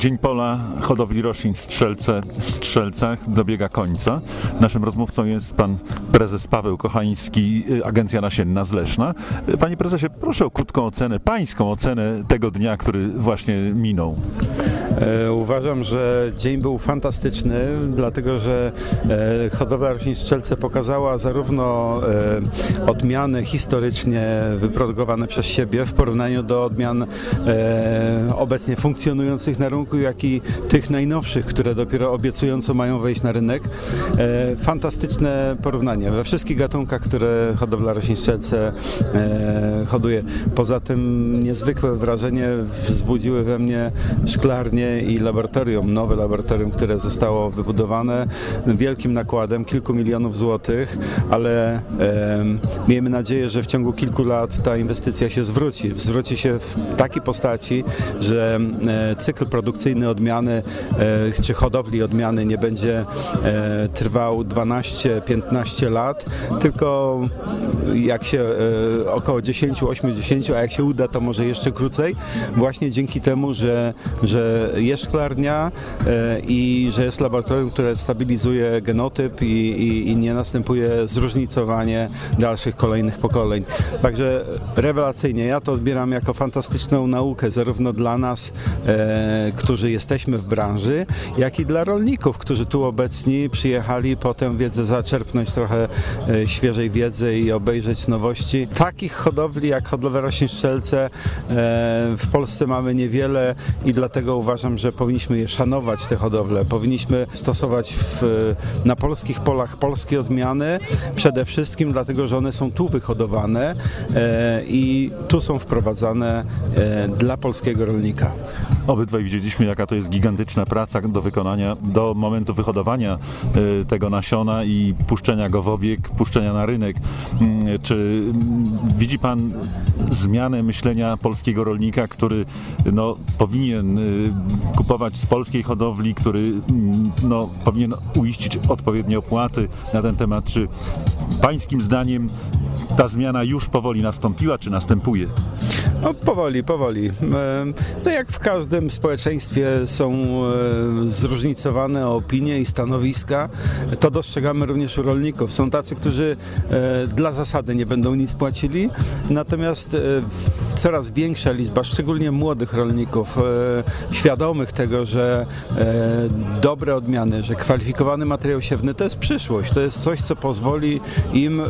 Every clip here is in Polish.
Dzień Pola hodowli roślin Strzelce w Strzelcach dobiega końca. Naszym rozmówcą jest pan prezes Paweł Kochański, y, Agencja Nasienna z Leszna. Y, Panie prezesie, proszę o krótką ocenę, pańską ocenę tego dnia, który właśnie minął. E, Uważam, że dzień był fantastyczny, dlatego że e, hodowla roślin Strzelce pokazała zarówno e, odmiany historycznie wyprodukowane przez siebie w porównaniu do odmian obecnie funkcjonujących na rynku, jak i tych najnowszych, które dopiero obiecująco mają wejść na rynek. E, Fantastyczne porównanie we wszystkich gatunkach, które hodowla roślin Strzelce e, hoduje. Poza tym niezwykłe wrażenie wzbudziły we mnie szklarnie i laboratorium, nowe laboratorium, które zostało wybudowane wielkim nakładem, kilku milionów złotych, ale e, miejmy nadzieję, że w ciągu kilku lat ta inwestycja się zwróci. Zwróci się w takiej postaci, że e, cykl produkcyjny odmiany e, czy hodowli odmiany nie będzie e, trwał 12-15 lat, tylko jak się e, około 10, 8, 10, a jak się uda, to może jeszcze krócej, właśnie dzięki temu, że, że jest szklarnia e, i że jest laboratorium, które stabilizuje genotyp i, i, i nie następuje zróżnicowanie dalszych kolejnych pokoleń. Także rewelacyjnie. Ja to odbieram jako fantastyczną naukę, zarówno dla nas, e, którzy jesteśmy w branży, jak i dla rolników, którzy tu obecni przyjechali po tę wiedzę zaczerpnąć trochę e, świeżej wiedzy i obejrzeć nowości. Takich hodowli jak hodowla roślin strzelce e, w Polsce mamy niewiele i dlatego uważam, że powinniśmy je szanować, te hodowle. Powinniśmy stosować w, na polskich polach polskie odmiany, przede wszystkim dlatego, że one są tu wyhodowane e, i tu są wprowadzane dla polskiego rolnika. Obydwaj widzieliśmy, jaka to jest gigantyczna praca do wykonania, do momentu wyhodowania y, tego nasiona i puszczenia go w obieg, puszczenia na rynek. Mm, Czy mm, widzi Pan zmianę myślenia polskiego rolnika, który no, powinien y, kupować z polskiej hodowli, który mm, no, powinien uiścić odpowiednie opłaty na ten temat? Czy Pańskim zdaniem ta zmiana już powoli nastąpiła, czy następuje? No, powoli, powoli. E, No jak w każdym społeczeństwie są e, zróżnicowane opinie i stanowiska, to dostrzegamy również u rolników. Są tacy, którzy e, dla zasady nie będą nic płacili, natomiast e, coraz większa liczba, szczególnie młodych rolników, świadomych tego, że dobre odmiany, że kwalifikowany materiał siewny to jest przyszłość, to jest coś, co pozwoli im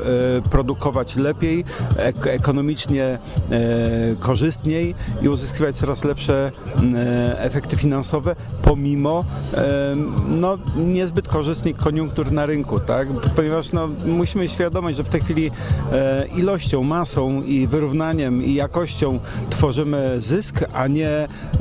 produkować lepiej, ek- ekonomicznie korzystniej i uzyskiwać coraz lepsze e, efekty finansowe, pomimo no, niezbyt korzystnych koniunktur na rynku, tak? ponieważ no, musimy świadomość, że w tej chwili e, ilością, masą i wyrównaniem i jakością tworzymy zysk, a nie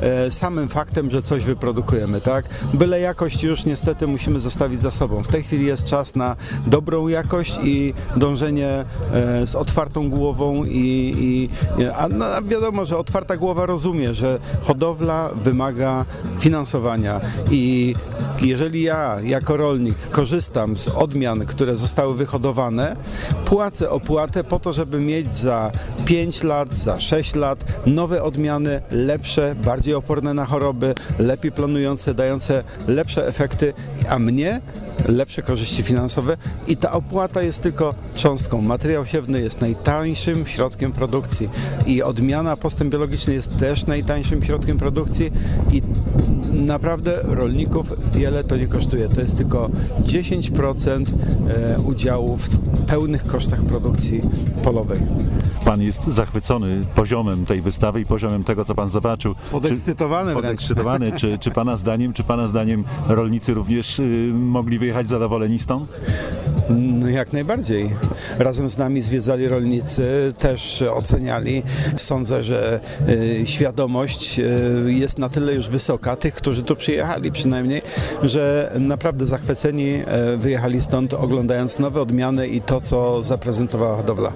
e, samym faktem, że coś wyprodukujemy. Tak? Byle jakość już niestety musimy zostawić za sobą. W tej chwili jest czas na dobrą jakość i dążenie e, z otwartą głową i, i a, no, a wiadomo, że otwarta głowa rozumie, że hodowla wymaga finansowania. I jeżeli ja jako rolnik korzystam z odmian, które zostały wyhodowane, płacę opłatę po to, żeby mieć za 5 lat, za 6 lat. Nowe odmiany, lepsze, bardziej oporne na choroby, lepiej planujące, dające lepsze efekty, a mnie lepsze korzyści finansowe. I ta opłata jest tylko cząstką. Materiał siewny jest najtańszym środkiem produkcji. I odmiana postęp biologiczny jest też najtańszym środkiem produkcji. I naprawdę rolników wiele to nie kosztuje. To jest tylko 10% e, udziału w pełnych kosztach produkcji polowej. Pan jest zachwycony poziomem tej wystawy i poziomem tego, co pan zobaczył. Podekscytowany czy, wręcz. podekscytowany. Czy, czy pana zdaniem, czy pana zdaniem rolnicy również y, mogli wyjechać zadowoleni stąd? No jak najbardziej. Razem z nami zwiedzali rolnicy, też oceniali. Sądzę, że y, świadomość y, jest na tyle już wysoka, tych, którzy tu przyjechali przynajmniej, że naprawdę zachwyceni y, wyjechali stąd oglądając nowe odmiany i to, co zaprezentowała hodowla.